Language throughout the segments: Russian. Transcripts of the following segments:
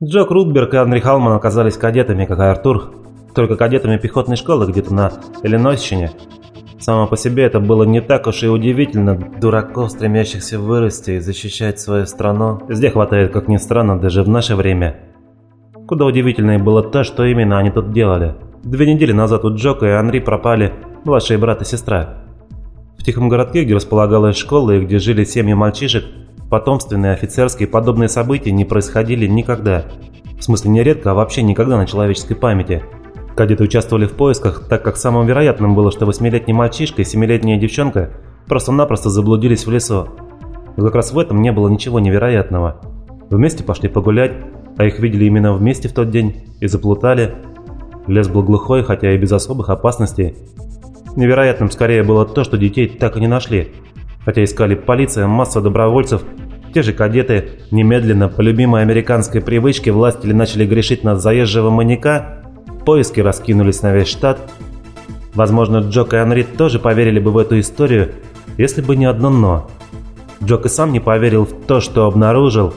Джок Рудберг и Андрей Халман оказались кадетами, как и Артур, только кадетами пехотной школы где-то на Иллинойсщине. Само по себе это было не так уж и удивительно. Дураков, стремящихся вырасти и защищать свою страну, везде хватает, как ни странно, даже в наше время. Куда удивительнее было то, что именно они тут делали. Две недели назад у Джока и Анри пропали младший брат и сестра. В тихом городке, где располагалась школа и где жили семьи мальчишек, Потомственные, офицерские, подобные события не происходили никогда. В смысле не редко, а вообще никогда на человеческой памяти. Кадеты участвовали в поисках, так как самым вероятным было, что восьмилетний мальчишка и семилетняя девчонка просто-напросто заблудились в лесу. И как раз в этом не было ничего невероятного. Вместе пошли погулять, а их видели именно вместе в тот день и заплутали. Лес был глухой, хотя и без особых опасностей. Невероятным скорее было то, что детей так и не нашли – Хотя искали полиция, масса добровольцев, те же кадеты, немедленно, по любимой американской привычке, власти начали грешить на заезжего маньяка, поиски раскинулись на весь штат. Возможно, Джок и Анри тоже поверили бы в эту историю, если бы не одно «но». Джок и сам не поверил в то, что обнаружил,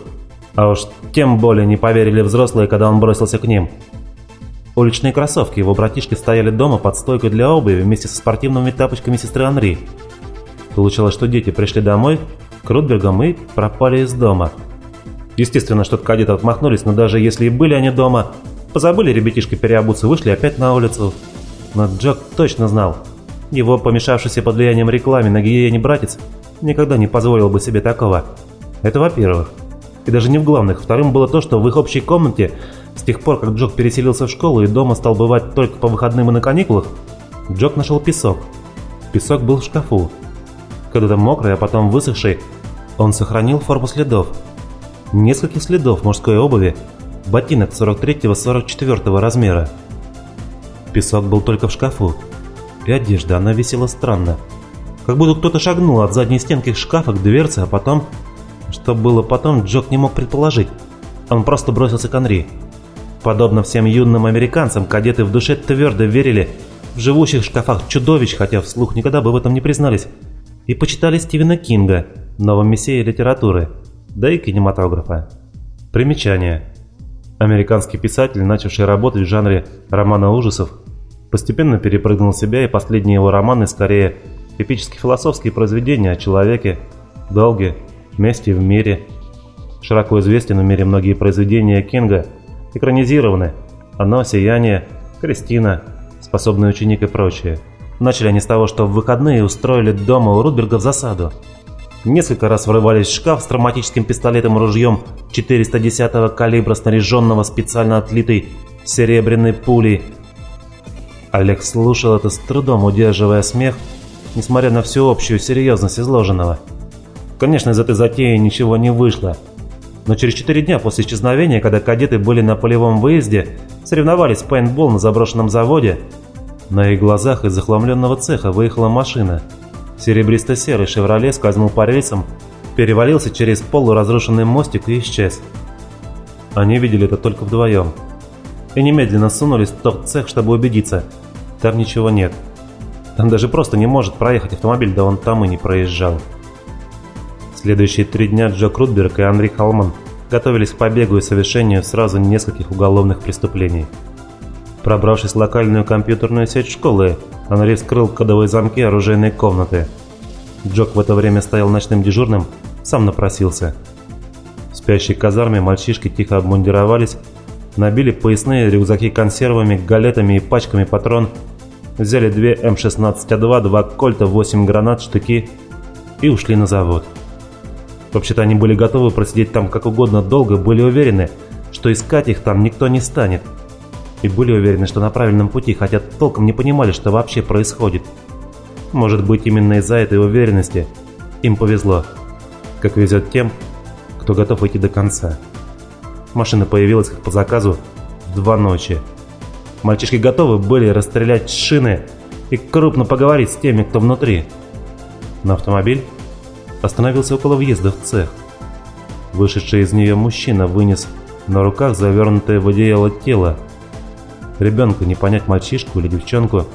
а уж тем более не поверили взрослые, когда он бросился к ним. Уличные кроссовки его братишки стояли дома под стойкой для обуви вместе со спортивными тапочками сестры Анри. Получалось, что дети пришли домой к Рудбергам и пропали из дома. Естественно, что кадеты отмахнулись, но даже если и были они дома, позабыли ребятишки переобуться, вышли опять на улицу. Но Джок точно знал, его помешавшийся под влиянием рекламы на гиене братец никогда не позволил бы себе такого. Это во-первых. И даже не в главных. Вторым было то, что в их общей комнате, с тех пор, как Джок переселился в школу и дома стал бывать только по выходным и на каникулах, Джок нашел песок. Песок был в шкафу когда-то мокрый, а потом высохший, он сохранил форму следов. Нескольких следов мужской обуви, ботинок 43-44 размера. Песок был только в шкафу, и одежда, она висела странно. Как будто кто-то шагнул от задней стенки шкафа к дверце, а потом... Что было потом, Джок не мог предположить. Он просто бросился к Анри. Подобно всем юным американцам, кадеты в душе твердо верили в живущих в шкафах чудовищ, хотя вслух никогда бы в этом не признались и почитали Стивена Кинга, новом мессии литературы, да и кинематографа. Примечание. Американский писатель, начавший работать в жанре романа ужасов, постепенно перепрыгнул себя, и последние его романы скорее эпически-философские произведения о человеке, долге, месте в мире. Широко известен в мире многие произведения Кинга, экранизированы «Оно», «Сияние», «Кристина», «Способный ученик» и прочее – Начали они с того, что в выходные устроили дома у Рудберга в засаду. Несколько раз врывались в шкаф с травматическим пистолетом и ружьем 410-го калибра, снаряженного специально отлитой серебряной пулей. Олег слушал это с трудом, удерживая смех, несмотря на всю общую серьезность изложенного. Конечно, из этой затеи ничего не вышло. Но через четыре дня после исчезновения, когда кадеты были на полевом выезде, соревновались в пейнтбол на заброшенном заводе, на их глазах из захламленного цеха выехала машина. Серебристо-серый «Шевроле» скользнул по рельсам, перевалился через полуразрушенный мостик и исчез. Они видели это только вдвоем. И немедленно сунулись в тот цех, чтобы убедиться. Там ничего нет. Там даже просто не может проехать автомобиль, да он там и не проезжал. Следующие три дня Джо Крутберг и Андрей Халман готовились к побегу и совершению сразу нескольких уголовных преступлений. Пробравшись в локальную компьютерную сеть школы, Анри вскрыл кодовые замки оружейной комнаты. Джок в это время стоял ночным дежурным, сам напросился. В спящей казарме мальчишки тихо обмундировались, набили поясные рюкзаки консервами, галетами и пачками патрон, взяли две М16А2, два кольта, 8 гранат, штыки и ушли на завод. Вообще-то они были готовы просидеть там как угодно долго, были уверены, что искать их там никто не станет – и были уверены, что на правильном пути, хотя толком не понимали, что вообще происходит. Может быть, именно из-за этой уверенности им повезло, как везет тем, кто готов идти до конца. Машина появилась как по заказу в два ночи. Мальчишки готовы были расстрелять шины и крупно поговорить с теми, кто внутри. Но автомобиль остановился около въезда в цех. Вышедший из нее мужчина вынес на руках завернутое в одеяло тело ребенка, не понять мальчишку или девчонку,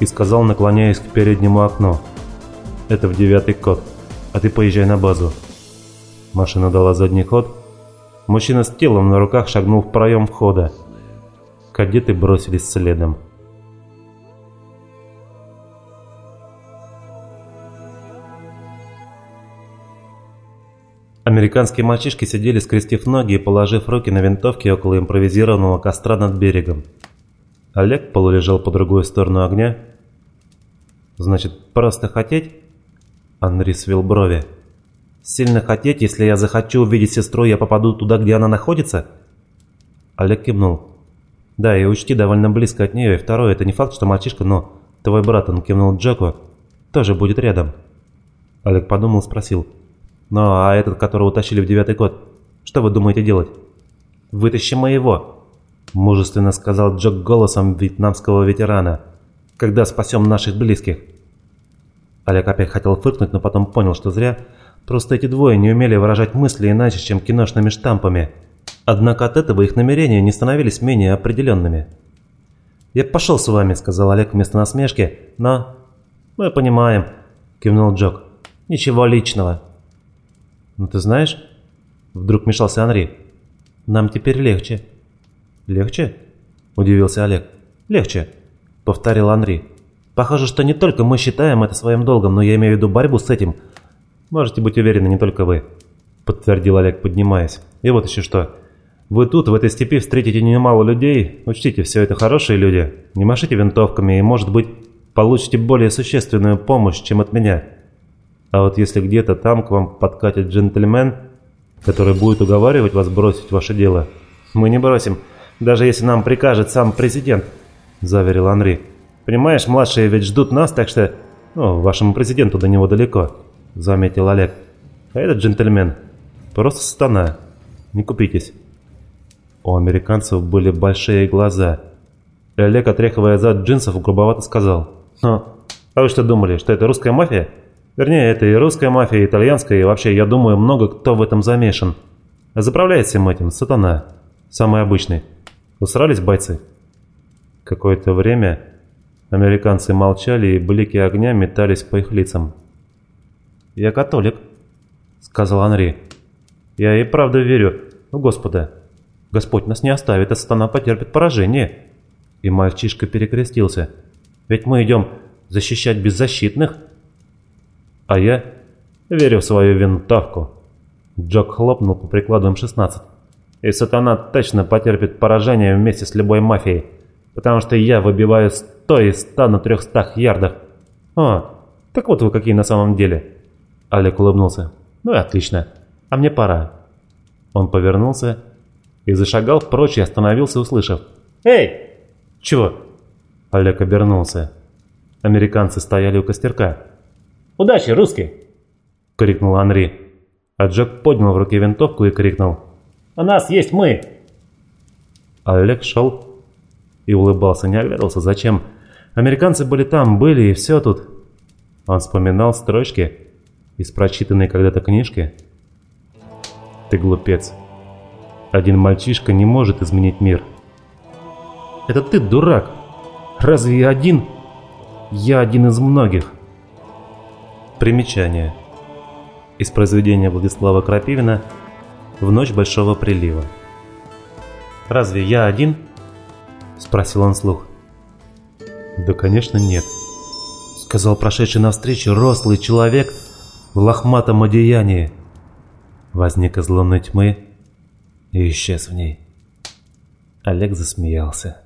и сказал, наклоняясь к переднему окну. «Это в девятый код, а ты поезжай на базу». Машина дала задний ход, Мужчина с телом на руках шагнул в проем входа. Кадеты бросились следом. Американские мальчишки сидели, скрестив ноги и положив руки на винтовки около импровизированного костра над берегом. Олег полулежал по другую сторону огня. «Значит, просто хотеть?» Анри свел брови. «Сильно хотеть, если я захочу увидеть сестру, я попаду туда, где она находится?» Олег кивнул. «Да, и учти, довольно близко от нее. И второе, это не факт, что мальчишка, но твой брат, он кивнул Джеку, тоже будет рядом». Олег подумал спросил. «Ну, а этот, которого утащили в девятый год, что вы думаете делать?» «Вытащи моего», – мужественно сказал Джок голосом вьетнамского ветерана. «Когда спасем наших близких». Олег опять хотел фыркнуть, но потом понял, что зря. Просто эти двое не умели выражать мысли иначе, чем киношными штампами. Однако от этого их намерения не становились менее определенными. «Я пошел с вами», – сказал Олег вместо насмешки, – «но...» «Мы понимаем», – кивнул Джок. «Ничего личного». «Ну ты знаешь...» Вдруг мешался Анри. «Нам теперь легче». «Легче?» Удивился Олег. «Легче», повторил Анри. «Похоже, что не только мы считаем это своим долгом, но я имею в виду борьбу с этим. Можете быть уверены, не только вы», подтвердил Олег, поднимаясь. «И вот еще что. Вы тут, в этой степи, встретите немало людей. Учтите, все это хорошие люди. Не машите винтовками и, может быть, получите более существенную помощь, чем от меня. А вот если где-то там к вам подкатит джентльмен, который будет уговаривать вас бросить ваше дело, мы не бросим, даже если нам прикажет сам президент», – заверил Анри. «Понимаешь, младшие ведь ждут нас, так что, ну, вашему президенту до него далеко», – заметил Олег. «А этот джентльмен просто сатана. Не купитесь». У американцев были большие глаза. Олег, отряхивая зад джинсов, грубовато сказал. «Ну, а вы что думали, что это русская мафия?» Вернее, это и русская мафия, и итальянская, и вообще, я думаю, много кто в этом замешан. Заправляет всем этим сатана. Самый обычный. Усрались бойцы? Какое-то время американцы молчали, и блики огня метались по их лицам. «Я католик», — сказал Анри. «Я и правда верю в Господа. Господь нас не оставит, а сатана потерпит поражение». И мальчишка перекрестился. «Ведь мы идем защищать беззащитных». А я верю в свою винтовку. Джок хлопнул по прикладу М-16. И сатана точно потерпит поражение вместе с любой мафией, потому что я выбиваю 100 из 100 на 300 ярдах. О, так вот вы какие на самом деле. Олег улыбнулся. Ну и отлично. А мне пора. Он повернулся и зашагал прочь и остановился, услышав. «Эй!» «Чего?» Олег обернулся. Американцы стояли у костерка. Удачи, русский!» — крикнул Анри. А Джек поднял в руке винтовку и крикнул. «У нас есть мы!» Олег шел и улыбался, не оглядывался. Зачем? Американцы были там, были, и все тут. Он вспоминал строчки из прочитанной когда-то книжки. «Ты глупец. Один мальчишка не может изменить мир». «Это ты, дурак! Разве я один?» «Я один из многих». Примечание. Из произведения Владислава Крапивина «В ночь большого прилива». «Разве я один?» – спросил он слух. «Да, конечно, нет», – сказал прошедший навстречу рослый человек в лохматом одеянии. Возник из лунной тьмы и исчез в ней. Олег засмеялся.